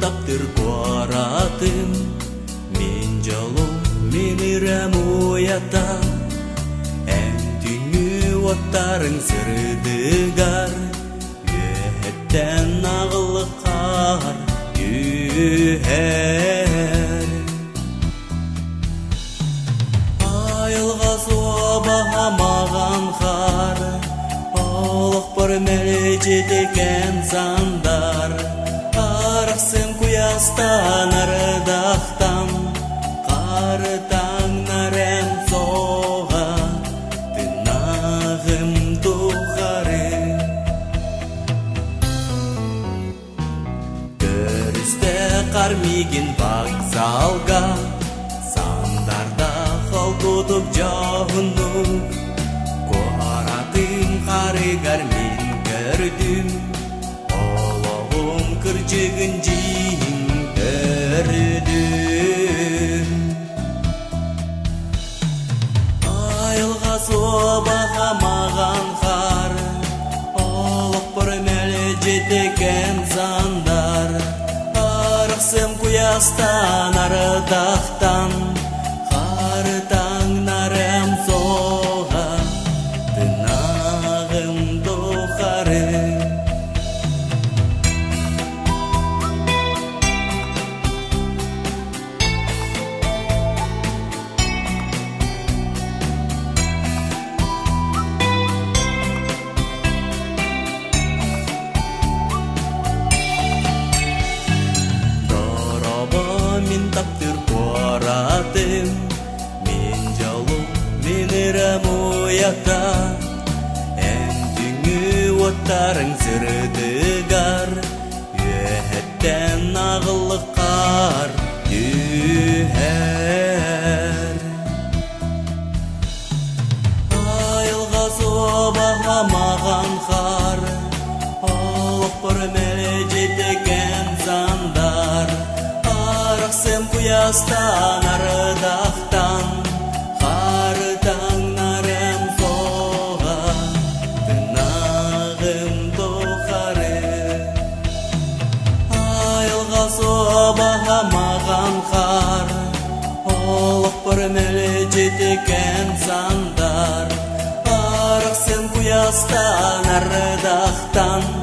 таптыр куаратым мен жолу мен ирем уята. Эң түнү оттарың сырдыгар. Göğetten ağlı kar yüher Ayılға суабамаған қар Олық бір мәлежедеген сандар. Куястан ардақтан Қары таңнарем соға Тынағым тухары Көрісті қармеген вокзалға Сандарда халкутуп жағынук Қуаратым қарыгар мен көрдім Олығым кірчігін жиын көрдім Айылға суабағамаған қар Олық бір мәлі жетеген сандар. Арықсым куястан арыдақтан Әм түңі оттарың сырдыгар Өһәттен ағылы қар Үйәр Айылға суабағамаған қар Олық бір мәлі жетеген сандар Арықсым куястан арыдақтан мәлі жетеген сандар Арықсым куястан арыдақтан